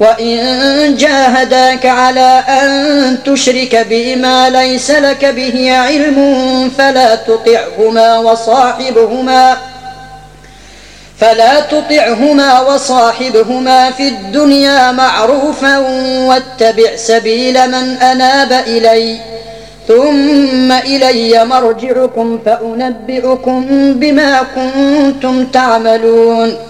وإن جاهداك على أن تشرك بما ليس لك به علم فلا تطعهما وصاحبهما فلا تطعهما وصاحبهما في الدنيا معروفا واتبع سبيل من أناب إلي ثم إلي مرجعكم فأنبئكم بما كنتم تعملون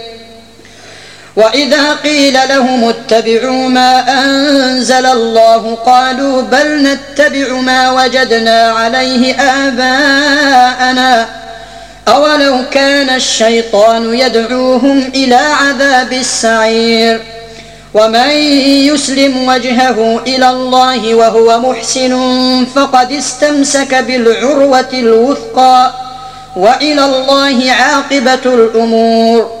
وإذا قيل لهم اتبعوا ما أنزل الله قالوا بل نتبع ما وجدنا عليه آباءنا. أولو كان الشيطان يدعوهم إلى عذاب السعير. ومن يسلم وجهه إلى الله وهو محسن فقد استمسك بالعروة الوثقى. وإلى الله عاقبة الأمور.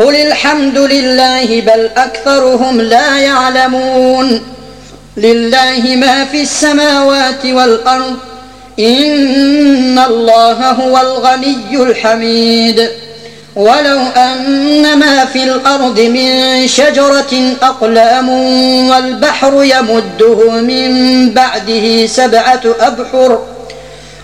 قل الحمد لله بل أكثرهم لا يعلمون لله ما في السماوات والأرض إن الله هو الغني الحميد ولو أن ما في الأرض من شجرة أقلام والبحر يمده من بعده سبعة أبحر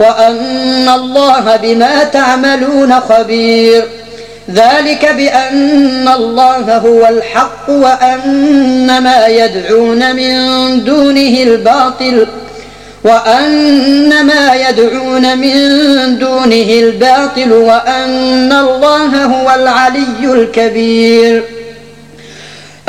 وأن الله بما تعملون خبير. ذلك بأن الله هو الحق وأن ما يدعون من دونه الباطل. وأن ما يدعون من دونه الباطل وأن الله هو العلي الكبير.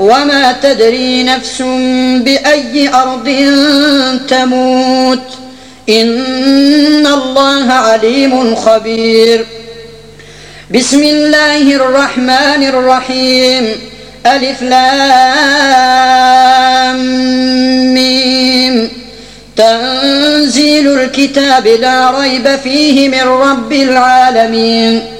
وما تدري نفس بأي أرض تموت. إن الله عليم خبير. بسم الله الرحمن الرحيم. ألف لام ميم. تنزيل الكتاب لا ريب فيه من رب العالمين.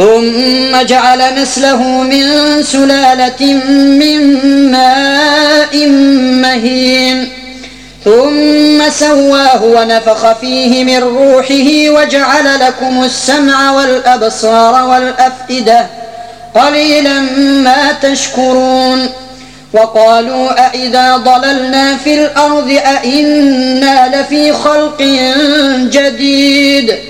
ثم جعل نسله من سلالة من ماء مهين. ثم سواه ونفخ فيه من روحه وجعل لكم السمع والأبصار والأفئدة قليلا ما تشكرون. وقالوا أإذا ضللنا في الأرض أإنا لفي خلق جديد.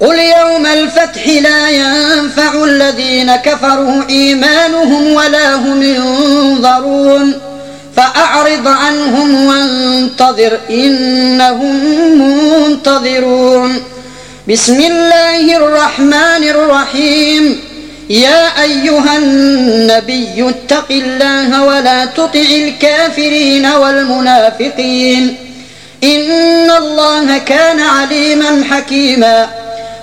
قل يوم الفتح لا ينفع الذين كفروا إيمانهم ولا هم ينظرون فأعرض عنهم وانتظر إنهم منتظرون بسم الله الرحمن الرحيم يا أيها النبي اتق الله ولا تطع الكافرين والمنافقين إن الله كان عليما حكيما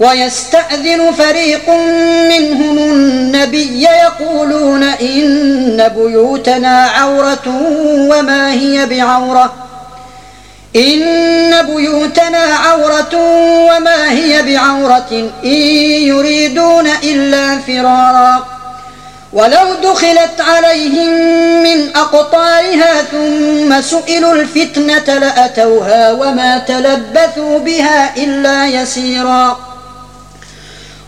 ويستأذن فريق منهم النبي يقولون إن بيوتنا عورة وما هي بعورة. إن بيوتنا عورة وما هي بعورة إن يريدون إلا فرارا. ولو دخلت عليهم من أقطارها ثم سئلوا الفتنة لأتوها وما تلبثوا بها إلا يسيرا.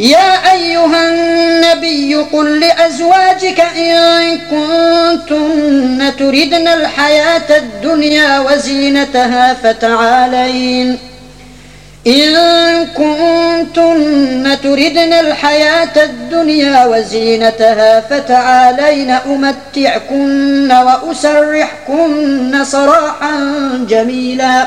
يا أيها النبي قل لأزواجك إن كنتن تردن الحياة الدنيا وزينتها فتعالين. إن كنتن تردن الحياة الدنيا وزينتها فتعالين أمتعكن وأسرحكن سراحا جميلا.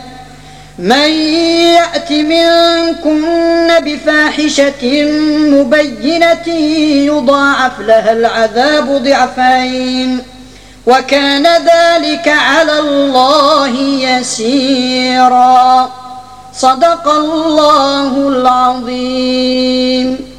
من يأت منكن بفاحشة مبينة يضاعف لها العذاب ضعفين وكان ذلك على الله يسيرا. صدق الله العظيم.